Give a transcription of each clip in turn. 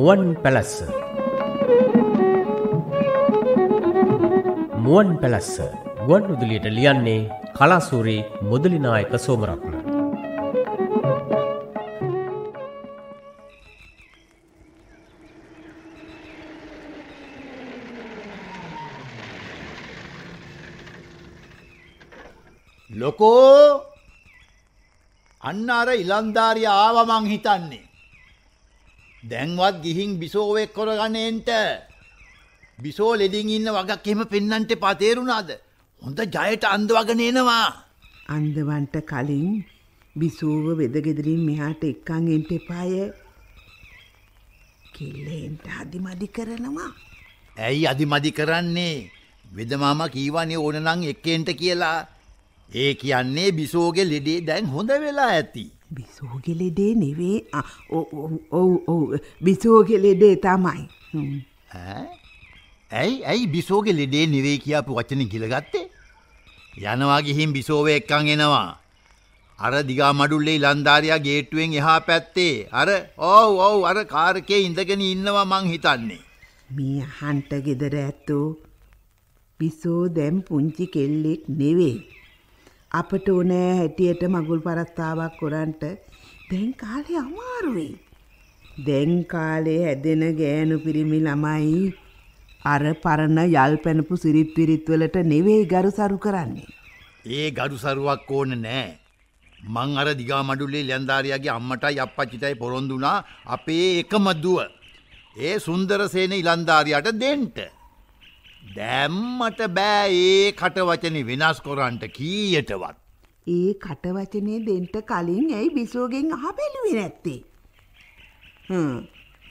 මුවන් පැලස්ස. මුවන් පැලස්ස ගුවන් උදුලියට ලියන්නේ කලාසූරී මුදලිනායක සෝමරත්න. ලොකෝ! අන්න අර ඉලන්ධාරිය ආවමං හිතන්නේ. දැන්වත් ගිහින් බිසෝවෙක් කොරගනන්ට බිසෝ ලෙඩින් ඉන්න වගක් එම පෙන්නන්ට පතේරුණාද. හොඳ ජයට අන්දවගනේනවා. අන්දවන්ට කලින් බිසූව වෙදගෙදරින් මෙහාට එක්කං එන්ට එපාය කෙල්ලෙන්ට අදිමඩි කරනවා. ඇයි අධිමදි කරන්නේ වෙදමාම කීවනේ ඕනනං එක්කෙන්ට කියලා ඒ කියන්නේ බිසෝගෙ ලෙඩේ දැන් හොඳ වෙලා ඇති. බිසෝගෙලෙඩේ නෙවේ ඔව් ඔව් බිසෝගෙලෙඩේ තමයි. හ්ම්. ඈ? ඇයි ඇයි බිසෝගෙ ලෙඩේ නිවේ කියපු වචන ගිලගත්තේ. යනවා ගිහින් බිසෝව එක්කං එනවා. අර දිගා මඩුල්ලේ ලන්ධාරයා ගේට්ටුවෙන් එහා පැත්තේ අර ඕව් ඔව් අර කාරකේ ඉඳගෙන ඉන්නවා මං හිතන්නේ. මේ හන්ට ගෙදර ඇත්තෝ පිසෝ දැම් පුංචි කෙල්ලෙක් නෙවේ. අපට ඕනෑ හැටියට මගුල් පරස්ථාවක් කොරන්ට දැන් කාලෙ අමාරුවෙයි. දැන් කාලේ හැදෙන ගෑනු පිරිමි ළමයි අර පරණ යල් පැනපු සිරිත් පිරිත්වලට නෙවෙයි ගරු සරු කරන්නේ. ඒ ගඩු සරුවක් ඕන නෑ. මං අර දිගා මඩුල්ලේ ලැන්ධාරයාගේ අම්මටයි අපච්චිතයි පොරොන්දුනා අපේ එකම දුව. ඒ සුන්දරසේන ඉලන්ධාරයට දෙන්ට. දැම්මට බෑ ඒ කටවචන වෙනස් කොරන්ට කීයටවත්. ඒ කටවචනය දෙන්ට කලින් ඇයි බිසෝගෙන් අහ බැලුවේ නැත්තේ. හ්ම්.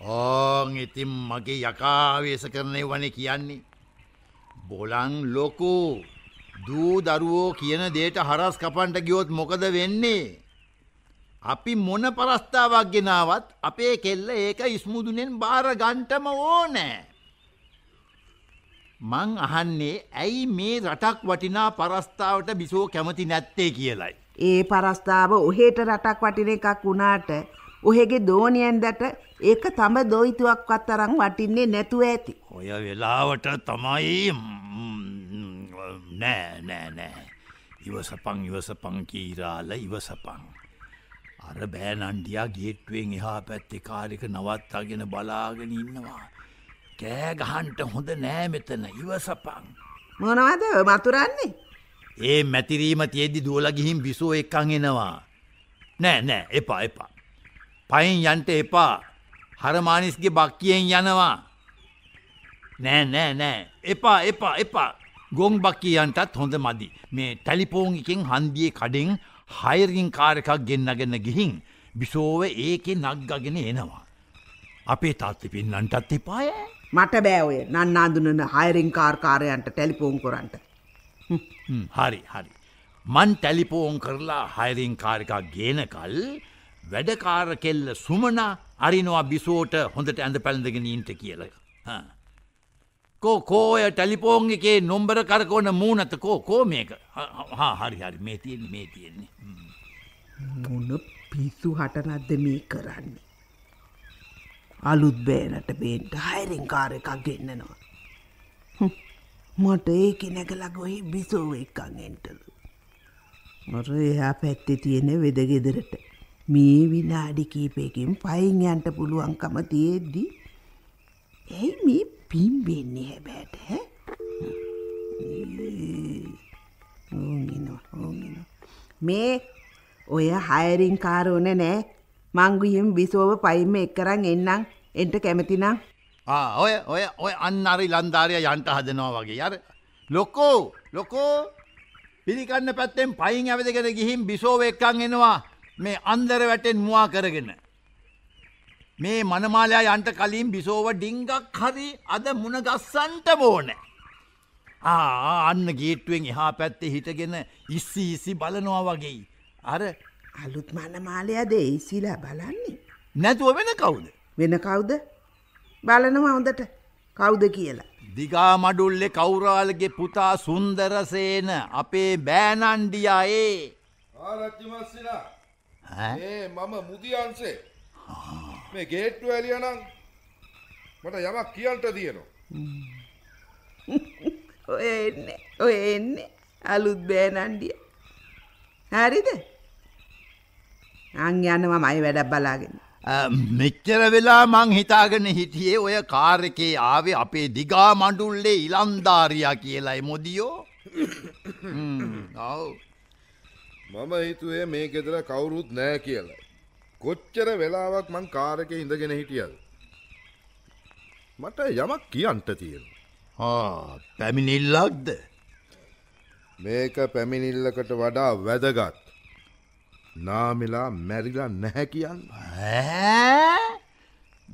ඕන් ඉතින් මගේ යකාවේශ කරනය වන කියන්නේ. බොලං ලොකෝ දූ දරුවෝ කියන දේට හරස් කපන්ට ගියොත් මොකද වෙන්නේ. අපි මොන පරස්ථාවක් ගෙනාවත් අපේ කෙල්ල ඒක ඉස්මුදුනෙන් බාර ගන්ටම ඕනෑ. මං අහන්නේ ඇයි මේ රටක් වටිනා පරස්ථාවට බිසෝ කැමති නැත්තේ කියලයි. ඒ පරස්ථාව ඔහෙට රටක් වටින එකක් වුණාට ඔහෙගේ දෝනියන් දැට ඒක තම දොයිතුවක් අත්තරං වටින්නේ නැතුව ඇති. ඔය වෙලාවට තමයි නෑ නෑ නෑ. ඉවසපං ඉවසපං කීරාල ඉවසපං. අර බෑනන්ඩියා ගේට්ුවෙන් එහා පැත්තෙ කාරික නවත්තාගෙන බලාගෙන ඉන්නවා. කෑ ගහන්ට හොඳ නෑ මෙතන ඉවසපං. මොනවද මතුරන්නේ. ඒ මැතිරීම තියද්දි දුවල ගිහින් බිසෝ එක්කං එනවා. නෑ නෑ එපා එපා. පයින් යන්ට එපා හරමානිස්ගේ බක්කියෙන් යනවා. නෑ නෑ නෑ එපා එපා එපා ගොං බක්කියන්ටත් හොඳ මදි මේ ටැලිපෝංගිකෙන් හන්දියේ කඩෙන් හයරින් කාරකක් ගෙන්න්නගෙන ගිහින් බිසෝව ඒකෙ නක්ගගෙන එනවා. අපේ තාත්ත පින්නන්ටත් එපාය මට බෑඔය නන්න අඳුනන හයරින් කාර්කාරයන්ට ටෙලිපෝන් කොරන්ට. හ්ම්, හරි හරි. මන් ටැලිපෝන් කරලා හයරින් කාරකක් ගේනකල් වැඩකාර කෙල්ල සුමන අරිනවා බිසෝට හොඳට ඇඳ පැළඳගෙන ඉන්ට කියල. කෝ කෝය ටැලිපෝන් එකේ නොම්බර කරකෝන මූනත කෝ කෝ මේක හා හරි හරි මේ තියෙන්නේ මේ තියෙන්නේ. මොන පිස්සු හටනද්ද මේ කරන්නේ. අලුත් බෑනට බේන්ට හයිරෙන් කාර එකක් ගෙන්න්නනවා. හ්ම්. මට ඒක නැගලගොහි බිසෝව එක්කං එන්ටලු. මොර එයා පැත්තෙ තියෙන වෙදගෙදරට මේ විනාඩි කීපයකින් පයින් යන්ට පුළුවන්කම තියෙද්දි ඇයි මේ පිම්බෙන්නේ හැබෑට හැ මේ ඔය හයරින් කාරෝන නෑ මංගුහිම් බිසෝව පයිම එක්කරන් එන්නම් එන්ට කැමතිනම් ඔය ඔය ඔය අන්න අරි ලන්ධාරය යන්ට හදනවා වගේ අර ලොකෝ ලොකෝ පිළිකන්න පැත්තෙන් පයින් ඇවදකට ගිහින් බිසෝව එක්කං එනවා මේ අන්දර වැටෙන් මවා කරගෙන. මේ මනමාලයා යන්ට කලින් බිසෝව ඩිංගක් හරි අද මුණ ගස්සන්ට බෝන. අන්න ගේට්ටුවෙන් එහා පැත්තේ හිටගෙන ඉස්සි ඉසි බලනවා වගේ. අර අලුත් මනමාලයද ඒසිලා බලන්නේ. නැතුව වෙන කවුද. වෙන කවුද බලනවා හොඳට කවුද කියලා. දිගා මඩුල්ලෙ කෞරාලගේ පුතා සුන්දරසේන අපේ ආරච්චිමස්සිලා ඒ මම මුදියන්සේ මේ ගේට්ටු ඇලියනං මට යමක් කියන්ට තියෙනවා. ඔය එන්න ඔය එන්න අලුත් බෑනන්ඩිය හරිද අං යනවා මයි වැඩක් බලාගෙන මෙච්චර වෙලා මං හිතාගෙන හිටියේ ඔය කාරකේ ආවේ අපේ දිගා මඩුල්ලේ ඉලන්ධාරයා කියලයි මොදියෝ ඔව් මම හිතුවේ මේ ගෙදර කවුරුත් නෑ කියලා. කොච්චර වෙලාවක් මං කාරක ඉඳගෙන හිටියද. මට යමක් කියන්ට තියෙන. ආ, පැමිණිල්ලක්ද මේක පැමිණිල්ලකට වඩා වැදගත්. නාමිලා මැරිලා නැහැ කියන්න. ඈ?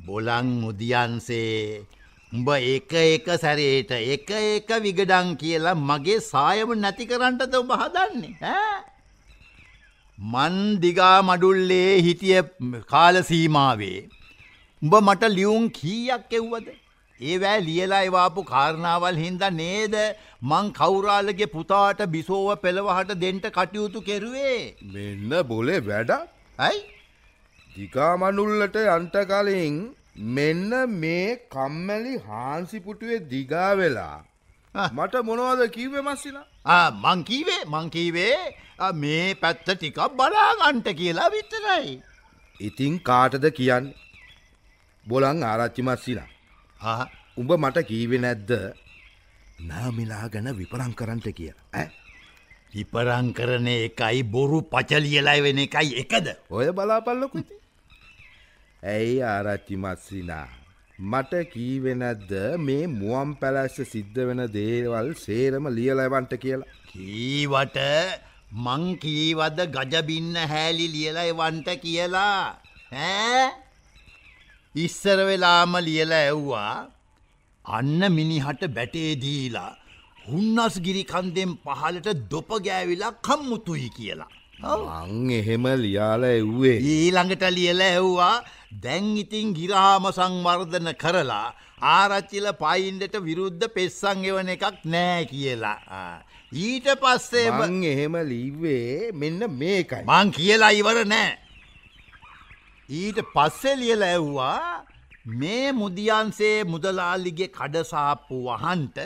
බොලන් මුදියන්සේ උඹ එක එක සැරේට එක එක විගඩන් කියලා මගේ සායම නැති කරන්නට ඔබ හදන්නේ ඈ? මන් දිගා මඩුල්ලේ හිටිය කාල සීමාවේ උඹ මට ලියුම් කීයක් එව්වද ඒවෑ ලියලා එවාපු කාරණාවල් හින්ද නේද? මං කවුරාලගේ පුතාට බිසෝව පෙළවහට දෙන්ට කටයුතු කෙරුවේ? මෙන්න බොලේ වැඩ ඇයි? දිකාමනුල්ලට යන්ට කලින් මෙන්න මේ කම්මැලි හාන්සිපුටුවේ දිගා වෙලා. මට මොනවද කිව්වෙ මස්සිලා? මං කීවේ මං කීවේ මේ පැත්ත ටිකක් බලාගන්ට කියලා විතරයි. ඉතිං කාටද කියන්න? බොලං ආරච්චි මස්සිලා ආ, උඹ මට කීවෙ නැද්ද? නාමිලා ගැන විපරං කරන්ට කිය. විපරං කරන එකයි බොරු පචලියලයි වෙන එකයි එකද. ඔය බලාපල්ලොකුති ඇයි ආරච්චි මස්සිනා? මට කීවෙනැද්ද මේ මුවම් පැලැස්ස සිද්ධ වෙන දේවල් සේරම ලියලැවන්ට කියලා. කීවට? මං කීවද ගජබින්න හෑලි ලියලයි වන්ට කියලා? ඈ ඉස්සර වෙලාම ලියල ඇව්වා අන්න මිනිහට බැටේ දීලා හුන්නස් ගිරි කන්දෙන් පහලට දොප ගෑවිලා කම්මුතුයි කියලා. අං එහෙම ලියාල එව්වේ ඊළඟට ලියල ඇව්වා දැන් ඉතින් ගිරහාම සංවර්ධන කරලා ආරච්චිල පයින්ඩට විරුද්ධ පෙස්සං එවන එකක් නෑ කියලා. ඊට පස්සේ මං එහෙම ලිව්වේ මෙන්න මේකයි මං කියලා ඉවර නෑ. ඊට පස්සෙ ලියල ඇව්වා මේ මුදියන්සේ මුදලාලිගේ කඩසාප්පු වහන්ට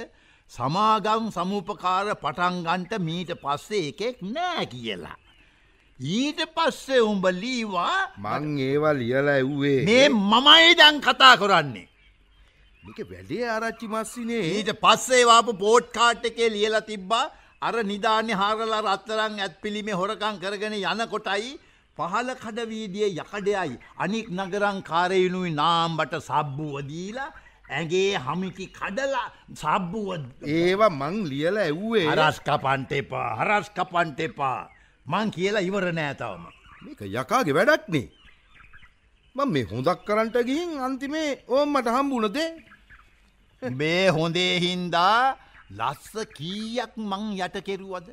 සමාගම් සමූපකාර පටන්ගන්ට මීට පස්සේ එකෙක් නෑ කියලා. ඊට පස්සේ උඹ ලීවා මං ඒවා ලියලා ඇව්වේ මේ මමයි දැන් කතා කරන්නේ. මේක වැඩේ ආරච්චි මස්සිනේ ඊට පස්සේ වාපු පෝට් කාට් එකේ ලියලා තිබ්බා අර නිධාන්‍ය හාරලා රත්තරං ඇත් පිළිමේ හොරකං කරගෙන යන කොටයි පහල කඩවීදිය යකඩයයි. අනික් නගරං කාරයනුයි නාම්බට සබ්බුවදීලා ඇගේ හමිකි කඩලා සබ්බුව ඒවා මං ලියලා ඇව්වේ. හරස් කපන්ට එපා හරස් කපන්ට එපා. මං කියලා ඉවර නෑතවම. මේක යකාගේ වැඩක්නේ මං මේ හොඳක් කරන්ට ගිහින් අන්තිමේ ඕම් මට හම්බුණදේ මේ හොඳේ හින්දා ලස්ස කීයක් මං යට කෙරුවද.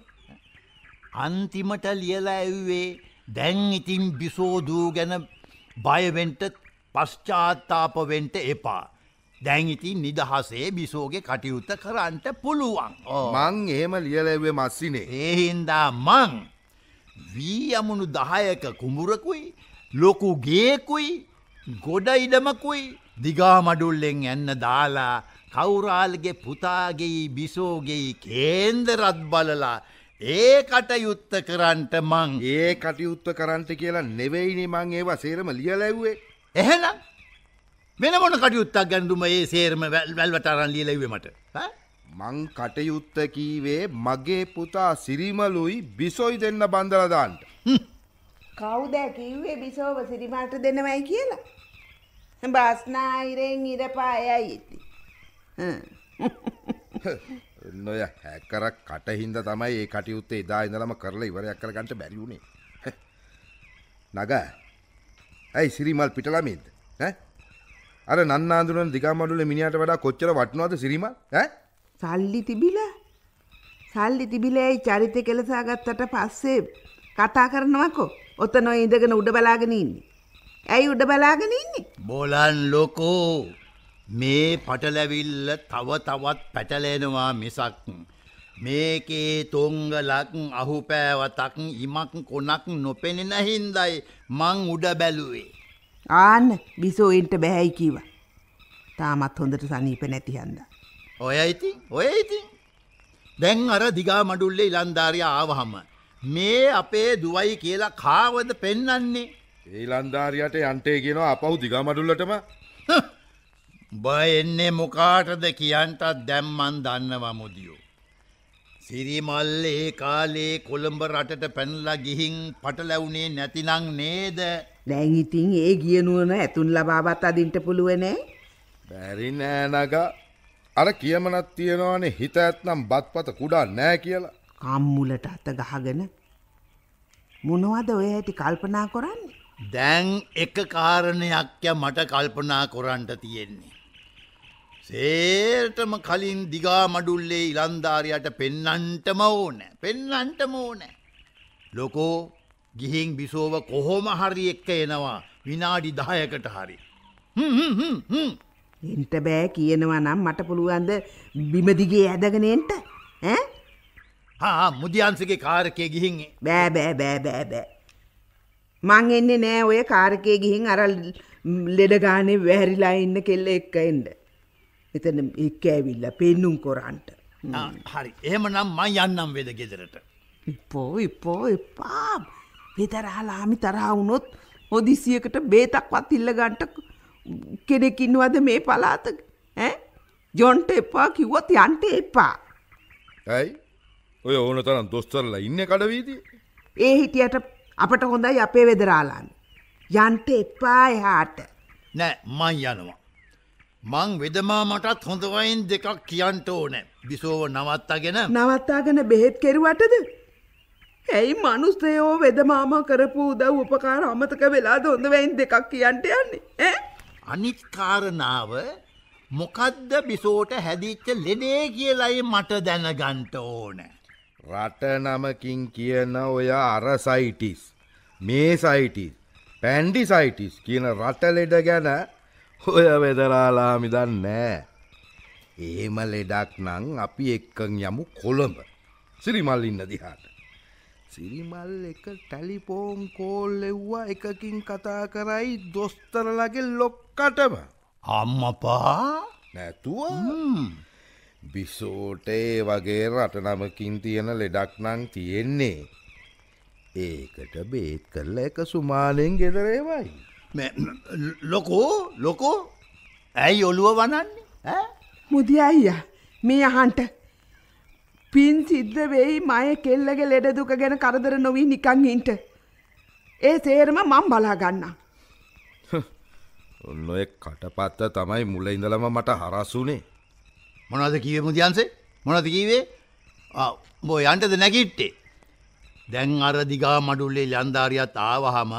අන්තිමට ලියලා ඇව්වේ දැන් ඉතින් බිසෝදූ ගැන බයවෙන්ට පශ්චාත්තාපවෙන්ට එපා. දැන් ඉතින් නිදහසේ බිසෝගේ කටයුත්ත කරන්නට පුළුවන්. මං එහෙම ලියලැවේ මස්සිනේ ඒහින්දා මං වී අමුණු දහයක කුඹුරකුයි ලොකු ගේකුයි ගොඩ ඉඩමකුයි දිගාමඩුල්ලෙන් ඇන්න දාලා කවුරාල්ගේ පුතාගෙයි බිසෝගෙයි කේන්දරත් බලලා ඒ කටයුත්ත කරන්ට මං. ඒ කටයුත්ත කරන්ට කියලා නෙවෙයිනි මං ඒවා සේරම ලියලැව්වේ එහෙනම් වෙන මොන කටයුත්තක් ගැන්දුම ඒ සේරම වැල්වට අරන් ලියලැවීමට මං කටයුත්ත කීවේ මගේ පුතා සිරිමලුයි බිසොයි දෙන්න බන්දලදාන්ට කවුද කිව්වේ බිසෝව සිරිමට දෙනවයි කියලා. බස්නාහිරෙන් ඉරපායයි ඉති. නොය හැකරක් කටහින්ද තමයි ඒ කටයුත්තේ එදා ඉඳලම කරලා ඉවරයක් කරගන්නට බැරි වුණේ නග ඇයි සිරිමල් පිටලමේද ඈ? අර නන්නාඳුරන දිගමඩුල මිනිට වඩා කොච්චර වටනවාද සිරිමල් ඈ? සල්ලි තිබිලා සල්ලි තිබිලයි චරිත කෙලසාගත්තට පස්සේ කතා කරනවකෝ ඔතන ඉඳගෙන උඩ බලාගෙන ඉන්නේ. ඇයි උඩ බලාගෙන ඉන්නේ. බොලන් ලොකෝ මේ පටලැවිල්ල තව තවත් පැටලෙනවා මිසක්. මේකේ තොංගලක් අහු පෑවතක් ඉමක් කොනක් නොපෙනෙන හින්දයි මං උඩ බැලුවේ. ආන්න බිසෝයින්ට බැහැයි කිව. තාමත් හොඳට සනීප නැතිහන්ද. ඔය ඉතින් ඔය ඉතින් දැන් අර දිගා මඩුල්ලේ ඉලන්ධාරය ආවහම මේ අපේ දුවයි කියලා කාවද පෙන්නන්නේ ඒලන්ධාරයට යන්ටේ කියෙනවා අපහු දිගමඩුල්ලටම බය එන්නේ මොකාටද කියන්ටත් දැම්මන් දන්නවා මුදියෝ. සිරිමල් ඒ කාලේ කොළඹ රටට පැනලා ගිහින් පටලැවුනේ නැතිනං නේද දැන් ඉතින් ඒ ගියනුවන ඇතුන් ලබාවත් අදින්ට පුළුවනෑ බැරි නෑනග අර කියමනත් තියෙනවානේ හිත ඇත්නම් බත්පත කුඩා නෑ කියලා කම්මුලට අත ගහගෙන මොනවද ඔය ඇති කල්පනා කොරන්නේ. දැන් එක කාරණයක්ය මට කල්පනා කොරන්ට තියෙන්නේ. සේටම කලින් දිගා මඩුල්ලේ ඉලන්ධාරයට පෙන්නන්ටම ඕන පෙන්නන්ටම ඕන. ලොකෝ ගිහින් බිසෝව කොහොම හරි එක්ක එනවා විනාඩි දායකට හරි. එන්ට බෑ කියනවා නම් මට පුළුවන්ද බිමදිගේ ඇදගෙනෙන්ට? හා මුදියන්සගේ කාරකය ගිහින් බෑ බෑ බෑ බෑ බෑ. මං එන්නේ නෑ ඔය කාරකය ගිහින් අර ලෙඩගානේ වැහැරිලා ඉන්න කෙල්ල එක්ක එන්ඩ. එතන එක්ක ඇවිල්ල පෙන්නුම් කොරන්ට. හරි එහෙම නම් මං යන්නම් වෙද ගෙදරට. ඉපෝ ඉපෝ එපා වෙතරහලාමි තරහවුනොත් හොදිසියකට බේතක්වත් ඉල්ලගන්ට කෙනෙකින්වද මේ පලාතක ජොන්ට එපා කිව්වොත් යන්ට එපා. ඇයි ඔය ඕන තරම් දොස්තරලා ඉන්න කඩවීදී ඒ හිටියට අපට හොඳයි අපේ වෙදරාලාන්න. යන්ට එපා එහාට. නෑ මං යනවා. මං වෙදමා මටත් හොඳවයින් දෙකක් කියන්ට ඕනෑ බිසෝව නවත්තාගෙන නවත්තාගෙන බෙහෙත් කෙරුවටද. ඇයි මනුස්තයෝ වෙදමාම කරපු උදව් උපකාර අමතක වෙලා හොඳවයින් දෙකක් කියන්ට යන්නේ. ඈ? අනිත්කාරණාව මොකද්ද බිසෝට හැදිච්ච ලෙඩේ කියලයි මට දැනගන්ට ඕන. රට නමකින් කියන ඔය අරසයිටිස් මේ සයිටිස් පැන්ඩි සයිටිස් කියන රටලෙඩ ගැන ඔය වෙදරාලාමිදන් නෑ. ඒම ලෙඩක් නං අපි එක්කං යමු කොළඹ සිරිමල් ඉන්න දිහාට. සිරිමල් එක ටැලිපෝම් කෝල් එව්වා එකකින් කතා කරයි දොස්තරලගේ ලොක්කටම අම්මපා නැතුව බිසෝටේ වගේ රටනමකින් තියෙන ලෙඩක් නං තියෙන්නේ. ඒකට බේත් කරල එක සුමානයෙන් ගෙදරේවයි. ලොකෝ ලොකෝ ඇයි ඔළුව වනන්නේ ඈ? මුදිය අයියා මේ අහන්ට පින් සිද්ධ වෙයි මය කෙල්ලගේ ලෙඩ දුක ගැන කරදර නොවී නිකං ඉන්ට. ඒ සේරම මං බලාගන්න. ඔන්න ඔය කටපත්ත තමයි මුල ඉඳලම මට හරස්සුනේ මොනද කිවේ මුදියන්සේ මොනද කීවේ බෝ යන්ටද නැකිට්ටේ. දැන් අර දිගා මඩුල්ලේ ලන්ධාරියත් ආවහම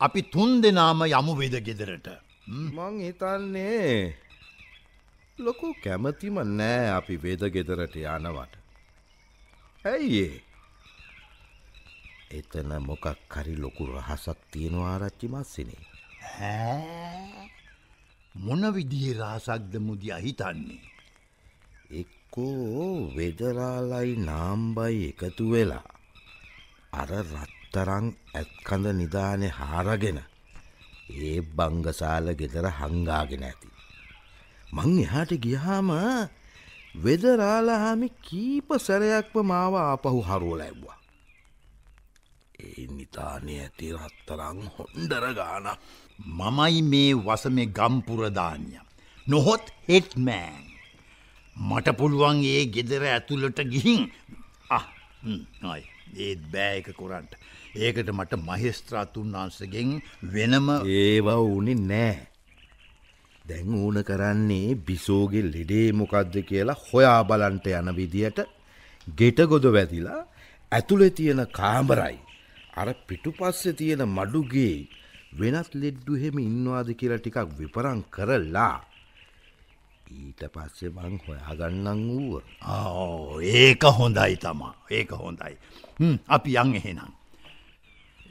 අපි තුන් දෙනාම යමු වෙද ගෙදරට. මං හිතන්නේ ලොකු කැමතිම නෑ අපි වේද ගෙදරට යනවට. ඇයි ඒ එතන මොකක් කරි ලොකු රහසක් තියෙනවා ආරච්චි මස්සිනේ. හැ මොන විදිී රාසක්ද මුදිය හිතන්නේ. එක්කෝ වෙදරාලයි නාම්බයි එකතු වෙලා අර රත්තරං ඇත්කඳ නිධානය හාරගෙන ඒ බංගසාල ගෙදර හංගාගෙන ඇති. මං එහාට ගියාම වෙදරාලහාමි කීප සැරයක්ම මාව ආපහු හරුවල ඇබ්වා. ඒ නිතානය ඇති රත්තරං හොන්ඩර ගානක් මමයි මේ වසමේ ගම්පුරධානය. නොහොත් හෙට්මෑන්. මට පුළුවන් ඒ ගෙදර ඇතුළට ගිහින් අයි ඒත් බෑයක කොරන්ට. ඒකට මට මහිස්ත්‍රාතුන් වහන්සගෙන් වෙනම ඒවා ඕනෙ නෑ. දැන් ඕන කරන්නේ බිසෝගේ ලෙඩේ මොකක්ද කියලා හොයා බලන්ට යන විදියට ගෙට ගොද වැදිලා ඇතුළෙ තියෙන කාමරයි. අර පිටු පස්සෙ තියෙන මඩුගේ වෙනත් ලෙඩ්ඩුහෙම ඉන්නවාද කියලා ටිකක් විපරං කරලා ඊට පස්සේ බං හොයාගන්නන් වූව. ආ, ඒක හොඳයි තමා ඒක හොඳයි. හ්ම්, අපි යං එහෙනම්.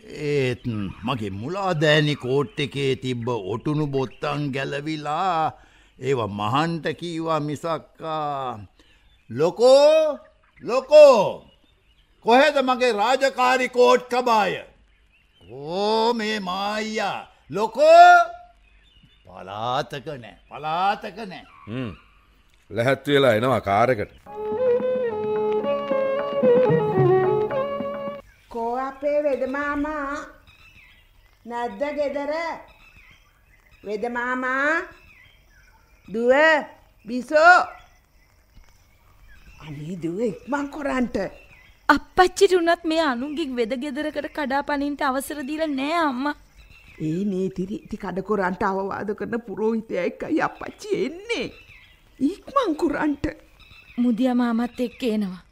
ඒත් මගේ මුලාදෑනි කෝට් එකේ තිබ්බ ඔටුනු බොත්තන් ගැලවිලා ඒව මහන්ට කීවා මිසක්කා. ලොකෝ ලොකෝ කොහෙද මගේ රාජකාරි කෝට් කබාය. ඕ මේ මායියා ලොකෝ පලාතක නෑ පලාතක නෑ. ලැහැත්තු වෙලා එනවා කාරකට අපේ වෙදමාමා නැද්ද ගෙදර? වෙදමාමා දුව බිසෝ. අනේ දුව ඉක්මං කොරන්ට. අපච්චිට උනත් මේ අනුන්ගේ වෙද ගෙදරකට කඩා පනින්ට අවසර දීලා නෑ අම්මා. ඒ නීතිරි ඉති කඩකොරන්ට අවවාද කරන පුරෝහිතය එක්කයි අපච්චි එන්නේ. ඉක්මං කුරන්ට. මුදිය මාමත් එක්ක එනවා.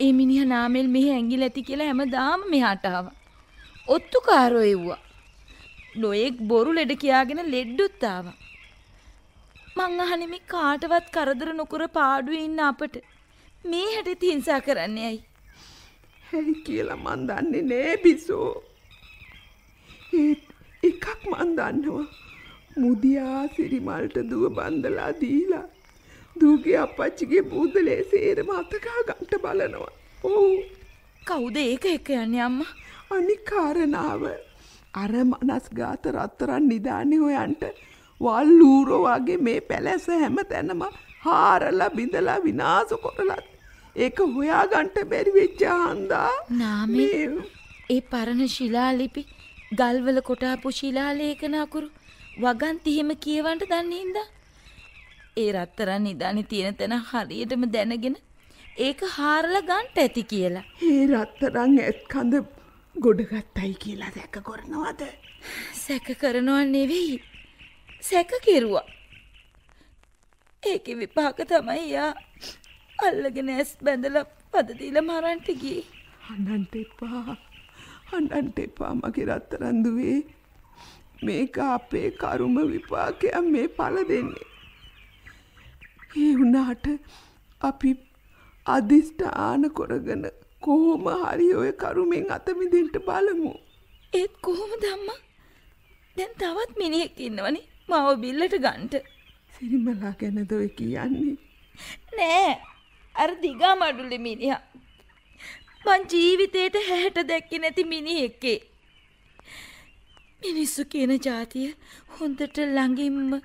ඒ මිනිහ නාමෙල් මෙහි ඇඟිල ඇති කියලා හැමදාම මෙහාට ආවා. ඔත්තුකාරෝ එව්වා. නොයෙක් බොරු ලෙඩ කියාගෙන ලෙඩ්ඩුත් ආවා. මං අහන්නේ මේ කාටවත් කරදර නොකර පාඩුවේ ඉන්න අපට මේ හැටි හිංසා කරන්නේ ඇයි? හැයි කියලා මන් දන්නේ නෑ බිසෝ ඒත් එකක් මන් දන්නවා මුදියා සිරිමල්ට දුව බන්දලා දීලා දූගේ අපච්චිගේ බූදලේ සේරම අතකා ගන්ට බලනවා. ඕ කවුද ඒක එක යන්නේ අම්මා? අනිකාරණාව අර මනස් ගාත රත්තරන් නිධානය හොයන්ට වල්ලූරෝ වගේ මේ පැලැස හැම තැනම හාරලා බිඳලා විනාස කොරලත් ඒක හොයාගන්ට බැරි වෙච්චා හන්දා. නාමේ ඒ පරණ ශිලාලිපි ගල්වල කොටාපු ශිලාලේඛන අකුරු වගන්ති එහෙම කියවන්න දන්නේ හින්දා ඒ රත්තරන් නිදානේ තියෙන තැන හරියටම දැනගෙන ඒක හාරලා ගන්න ඇති කියලා. ඒ රත්තරං ඇත් කඳ ගොඩගත්තයි කියලා දැක කොරනවද සැක කරනවා නෙවෙයි. සැක කෙරුවා. ඒකේ විපාක තමයි යා අල්ලගෙන ඇස් බැඳලා පද දීලා මරන්ට ගියේ. අන්නන්ට එපා අන්නන්ට එපා මගේ රත්තරන්දුවේ මේක අපේ කරුම විපාකයක් මේ පල දෙන්නේ. ඒ වුණාට අපි අධිෂ්ඨාන කොරගෙන කොහොම හරි ඔය කරුමෙන් අතමිදෙන්ට බලමු. ඒත් කොහොමද අම්මා? දැන් තවත් මිනිහෙක් ඉන්නවනේ මාව බිල්ලට ගන්නට. සිරිමලා ගැනද ඔය කියන්නේ. නෑ අර දිගා මඩුල්ලේ මිනිහා. මං ජීවිතේට හැහැට දැක්කේ නැති මිනිහෙක්කේ. මිනිස්සු කියන જાතිය හොඳට ළඟින්ම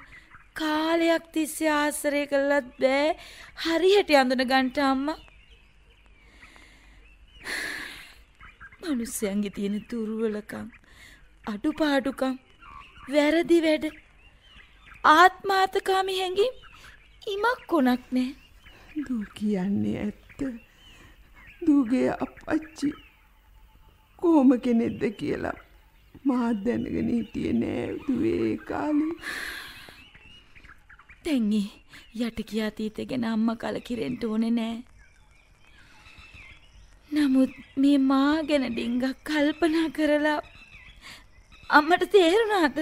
කාලයක් තිස්සේ ආශ්‍රය කළත් බෑ හරියට අඳුන ගන්ට අම්මා. මනුස්සයන්ගේ තියෙන දුර්වලකම් අඩුපාඩුකම් වැරදි වැඩ ආත්මාර්ථකාමී හැඟීම් ඉමක් කොනක් නෑ. දූ කියන්නේ ඇත්ත. දූගේ අපච්චි කොහොම කෙනෙක්ද කියලා මාත් දැනගෙන හිටියේ නෑ දුවේ කාලේ. තැන්ගේ යට කියාතීත ගැන අම්ම කලකිරෙන්ට ඕනෙ නෑ. නමුත් මේ මා ගැන ඩිංගක් කල්පනා කරලා අම්මට තේරුණාද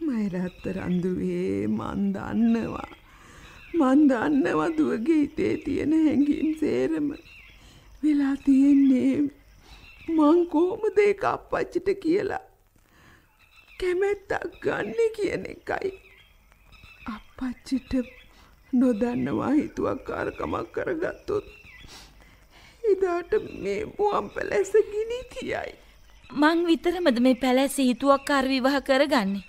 මයිරත්ත රන්දුවේ මන් දන්නවා. මන් දන්නවා දුවගේ හිතේ තියෙන හැඟීම් සේරම. වෙලා තියෙන්නේ මං කෝමද ඒක අපච්චිට කියලා. කැමැත්තක් ගන්න කියන එකයි. අපච්චිට නොදන්නවා හිතුවක් කාරකමක් කරගත්තොත්. එදාට මේ මුවම් පැලැස ගිනි තියයි. මං විතරමද මේ පැලැස්ස හිතුවක්කාර විවාහ කරගන්නේ.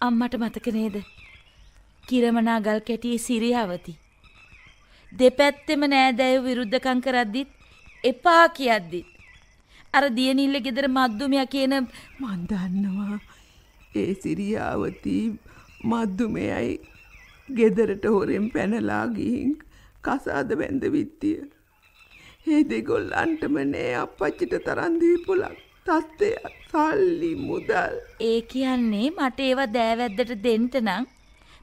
අම්මට මතක නේද. කිරමනා ගල් කැටියේ සිරියාවති. දෙපැත්තෙම නෑදැය විරුද්ධකං කරද්දිත් එපා කියද්දිත්. අර දියනිල්ල ගෙදර මද්දුමයක් කියන මන්දන්නවා ඒ සිරියාවති මද්දුමයයි ගෙදරට හොරෙන් පැනලා ගිහින් කසාද බැඳ විත්තිය. ඒ දෙගොල්ලන්ටම නෑ අපච්චිට තරන්දීපුලක් තත්ත්වයක් සල්ලි මුදල් ඒ කියන්නේ මට ඒවා දෑවැද්දට දෙන්ට නම්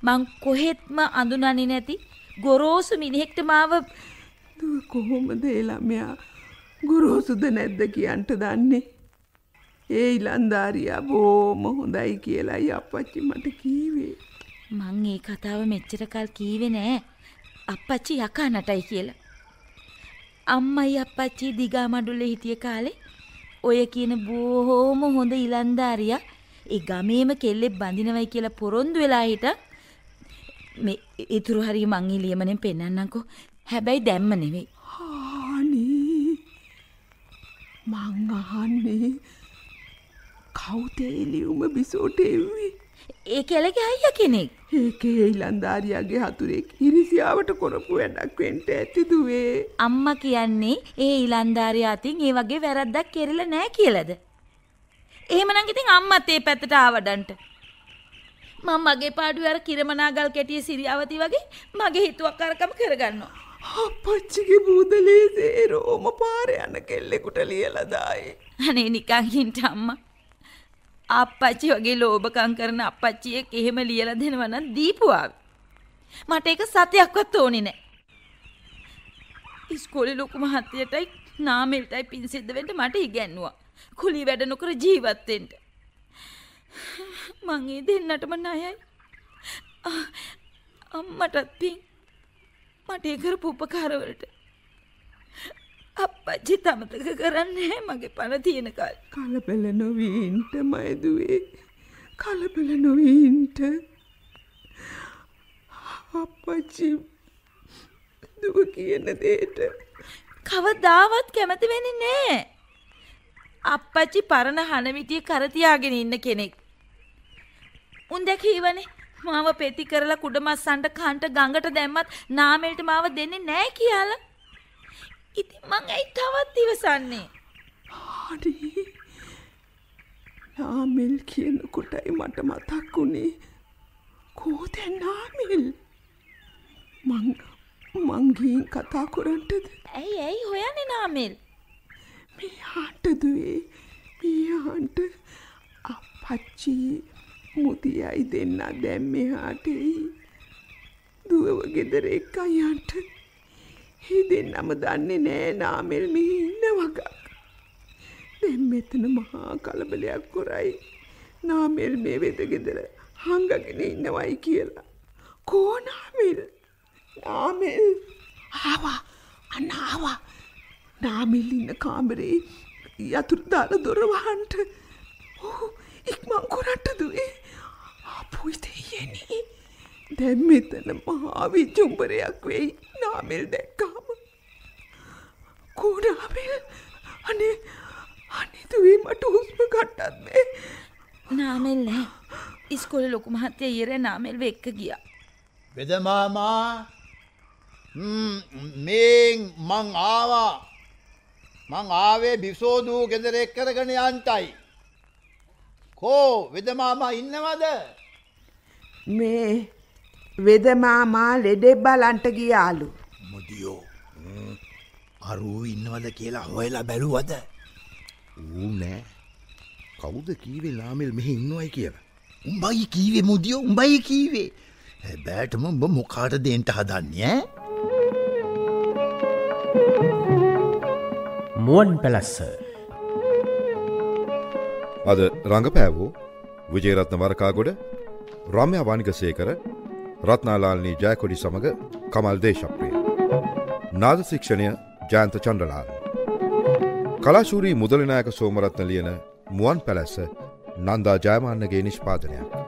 මං කොහෙත්ම අඳුනනි නැති ගොරෝසු මිනිහෙක්ට මාව කොහොමද ඒ ළමයා ගුරුසුද නැද්ද කියන්ට දන්නේ. ඒ ඉලන්දාරියා බෝම හොඳයි කියලායි අපච්චි මට කීවේ. මං ඒ කතාව මෙච්චර කල් කීවේ නෑ අපච්චි යකා නටයි කියලා. අම්මයි අපච්චි දිගා මඩුල්ලේ හිටිය කාලේ ඔය කියන බොහෝම හොඳ ඉලන්දාරියා ඒ ගමේම කෙල්ලෙක් බඳිනවයි කියලා පොරොන්දු වෙලා හිට මේ ඉතුරු හරි මං ලියමනෙන් පෙන්වන්නම්කෝ. හැබැයි දැම්ම නෙවෙයි. හානී මං අහන්නේ කෞතේ ලියුම බිසෝට එව්වේ. ඒ කෙලගේ අයිය කෙනෙක්. ඒකේ ඉලන්දාරියගේ හතුරෙක් ඉරිසියාවට කොරපු වැඩක් වෙන්ට ඇතිදුවේ. අම්ම කියන්නේ ඒ ඉලන්දාරිය අතින් ඒ වගේ වැරද්දක් කෙරෙල නෑ කියලද. එහෙමනම් ඉතින් අම්මත් ඒ පැත්තට ආවඩන්ට. මම මගේ පාඩුව අර කිරමනාගල් කෙටිය සිරියාවති වගේ මගේ හිතුවක් අරකම කරගන්නවා. අපච්චිගේ බූදලේ සේරෝම පාර යන කෙල්ලෙකුට ලියලදායි. අනේ නිකන් හින්ට අම්මා. අප්පච්චි වගේ ලෝභකම් කරන අප්පච්චියෙක් එහෙම ලියලා දෙනවා නම් දීපුවා. මට ඒක සතයක්වත් ඕනේ නැහැ. ඉස්කෝලේ ලොකු මහත්තයටයි නාමෙල්ටයි පින් සිද්ධ වෙන්න මට ඉගැන්නුවා. කුලී වැඩ නොකර ජීවත් වෙන්න. මං ඒ දෙන්නටම ණයයි. ආ, අම්මටත් පින්. මට ඒ කරපු උපකාරවලට. අප්පච්චි තමතක කරන්නේ මගේ පණ තියෙන කාලේ. කලබල නොවීන්ට මයදුවේ කලබල නොවීන්ට අපච්චි දුව කියන දේට කවදාවත් කැමති වෙන්නේ නෑ. අප්පච්චි පරණ හනවිටිය කරතියාගෙන ඉන්න කෙනෙක්. උන් දැකීවනේ මාව පෙති කරලා කුඩමස්සන්ට කන්ට ගඟට දැම්මත් නාමෙල්ට මාව දෙන්නේ නෑ කියලා. ඉතින් මං ඇයි තවත් ඉවසන්නේ? හරි. නාමෙල් කියනකොටයි මට මතක් වුණේ කෝතැන් නාමෙල් මං මංගීන් කතා කොරන්ටද ඇයි ඇයි හොයන්නේ නාමෙල්? මෙයාටදුවේ මෙයාන්ට අපච්චි මුතියයි දෙන්න දැම් මෙහාටෙයි දුවව ගෙදර එක් අයන්ට හි දෙන්නම දන්නේ නෑ නාමෙල් මෙහි ඉන්න වගක් දැම් මෙතන මහා කලබලයක් කොරයි. නාමෙල් මේ වෙත ගෙදර හංගගෙන ඉන්නවයි කියලා. කෝනාමෙල් නාමෙල්? ආවා. අනාවා නාමිල් ඉන්න කාමරේ යතුරු දාලා දොර වහන්ට ඔහු ඉක්මන් කොරට දුවේ. අපුයි දෙයනේ දැන් මෙතන මහා විජුම්බරයක් වෙයි නාමෙල් දැක්කාම කෝනාමෙල් අනේ අනේ දුවේ මට හුස්ම ගන්නත් බෑ නාමෙල් නෑ. ඉස්කෝලේ ලොකු මහත්තයා ඊයර නාමෙල්ව එක්ක ගියා. වෙදමාමා මේන් මං ආවා මං ආවේ බිසෝදූ ගෙදර එක් කරගෙන යන්ටයි. කෝ වෙදමාමා ඉන්නවද මේ වෙදමාමා ලෙඩෙක් බලන්ට ගියාලු. මුදියෝ අරූ ඉන්නවද කියලා හොයලා බැලුවද? ඌ නෑ. කවුද කීවේ නාමෙල් මෙහි ඉන්නවයි කියලා. උඹයි කීවේ මුදියෝ උඹයි කීවේ. හැබෑටම උඹ මොකාට දෙන්ට හදන්නේ ඈ? මුවන් පැලස්ස. අද රඟපෑවූ විජේරත්න වරකාගොඩ රම්‍ය වනිගසේකර රත්නාලාල්නී ජයකොඩි සමඟ කමල් දේශප්‍රිය. නාද ශික්ෂණය ජයන්ත චන්ඩලාල්. කලාශූරී මුදලිනායක සෝමරත්න ලියන මුවන් පැලැස්ස නන්දා ජයමාන්නගේ නිෂ්පාදනයක්.